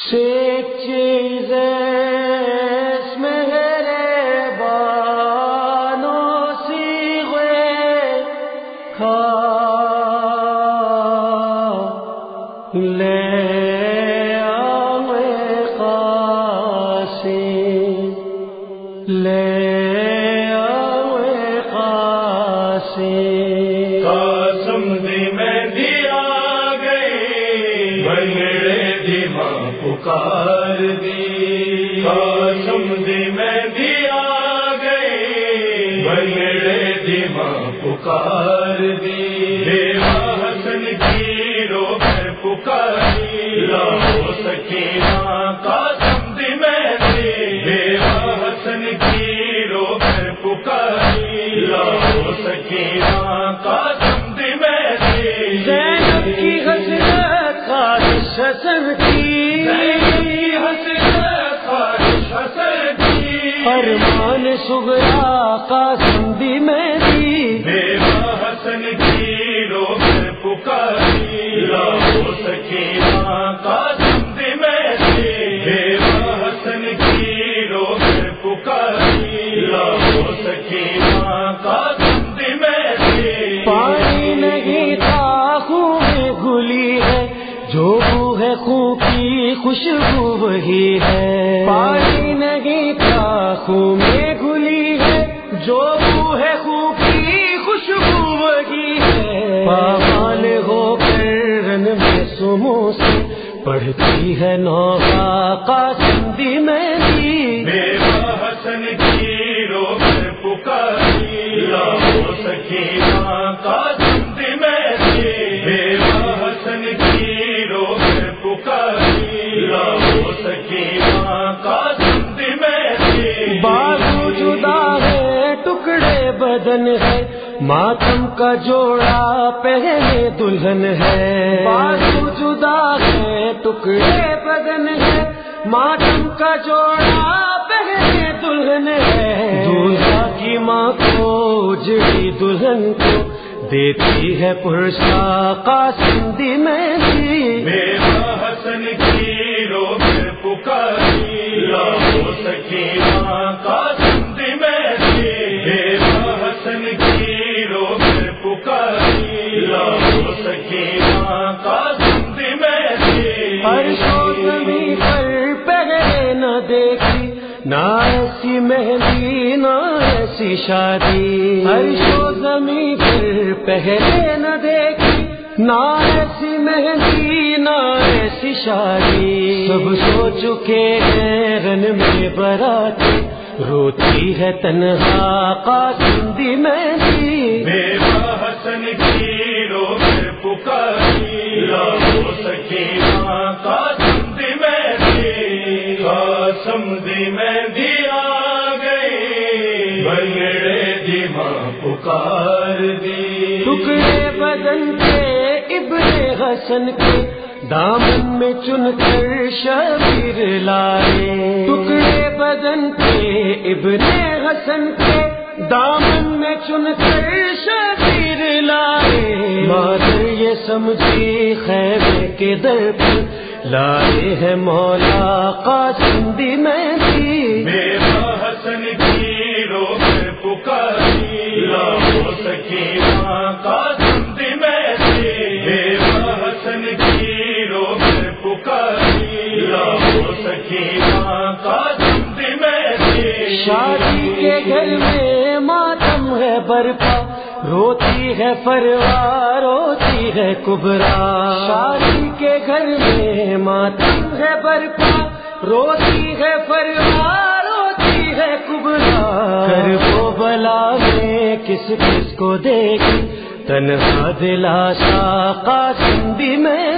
سے چیز میرے بانو سی ہوئے کھا لے آئے لے آئے خاصی قاسم دی میں دیا گئی ماں پکار دی دی میں دیا گئی بنگڑے دی ماں پکار دی حسن کی رو کر پکاری۔ لاؤ سکینہ قاسم دی میں دی حسن کی رو کر پکاری۔ لاؤ سکینہ قاسم سگرا قاسم دی میں دی دیوا حسن کی رو کر پکاری۔ لاؤ سکینہ قاسم دی میں دی دیوا حسن کی رو پکاری۔ لاؤ سکینہ پامال ہو کر رن میں سمو سے پڑھتی ہے نوحہ قاسم دی میں حسن کی رو کر پکاری میں دیوا حسن کی رو کر پکاری دی میں بازو جدا ہے ٹکڑے بدن ہے ماتم کا جوڑا پہنے دلہن ہے۔ بازو جدا ہے، ٹکڑے بدن ہے۔ ماتم کا جوڑا پہنے دلہن ہے۔ دلہا کی ماں کو اجڑی دلہن کو دیتی ہے پرسا قاسم دی میں دی دیوا حسن کی رو پکاری لاؤ سکینہ شادی۔ ہر شو زمین پر پہلے نہ دیکھی نہ ایسی مہندی نہ ایسی شادی۔ سب سو چکے ہیں رن میں براتی روتی ہے تنہا قاسم دی مہندی۔ دیوا حسن کی رو پکاری لاؤ سکینہ قاسم دی میں دی قاسم دی میں دی آ گئی۔ بنگڑے دی ماں پکار دی ٹکڑے بدن کے ابن حسن کے دامن میں چن کر شبیر لائے۔ ٹکڑے بدن کے ابن حسن کے دامن میں چن کر شبیر لائے۔ مادر یہ سمجھی خیمے کے در پر لائے ہے مولا قاسم دی میں شادی کے گھر میں ماتم ہے برپا، روتی ہے فروا روتی ہے کبرا۔ شادی کے گھر میں ماتم ہے برپا، روتی ہے فروا روتی ہے کبرا۔ کر وہ بلا میں کس کس کو دیکھی تنہا دلاسا قاسم بھی میں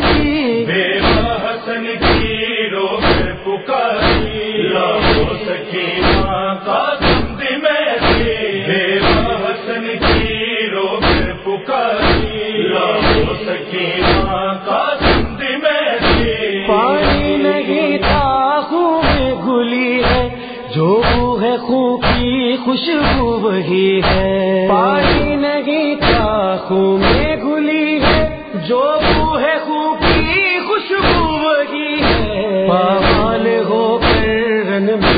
پانی نہیں تھا، خون میں گلی ہے۔ جو بو ہے، خون کی خوشبو وہی ہے۔ پانی نہیں تھا، خون میں گلی ہے۔ جو بو ہے، خون کی خوشبو وہی ہے۔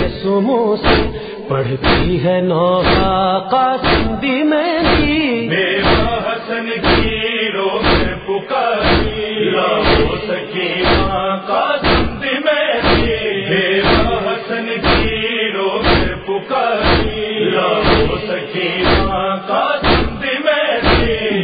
رسوموں سے پڑھتی ہے نوحا قاسم۔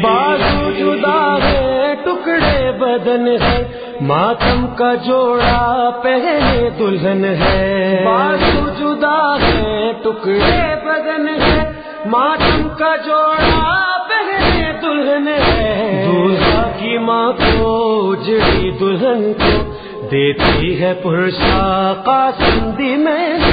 بازو جدا ہے ٹکڑے بدن ہے ماتم کا جوڑا پہلے دلہن ہے بازو جدا ہے ٹکڑے بدن ہے ماتم کا جوڑا پہلے دلہن ہے دلہا کی ماں کو اجڑی دلہن کو دیتی ہے پرشا قاسم دی مہندی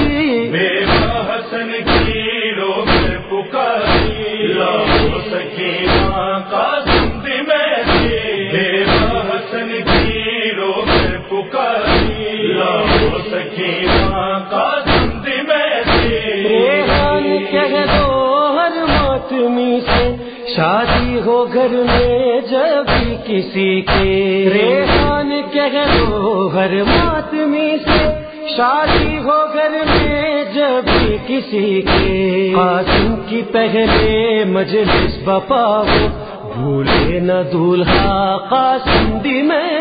شادی ہو گھر میں جب بھی کسی کے۔ ریحان کہہ دو ہر ماتمی سے، شادی ہو گھر میں جب بھی کسی کے۔ قاسم کی پہلے مجلس بپا ہو، بھولے نہ دولہا قاسم دی میں۔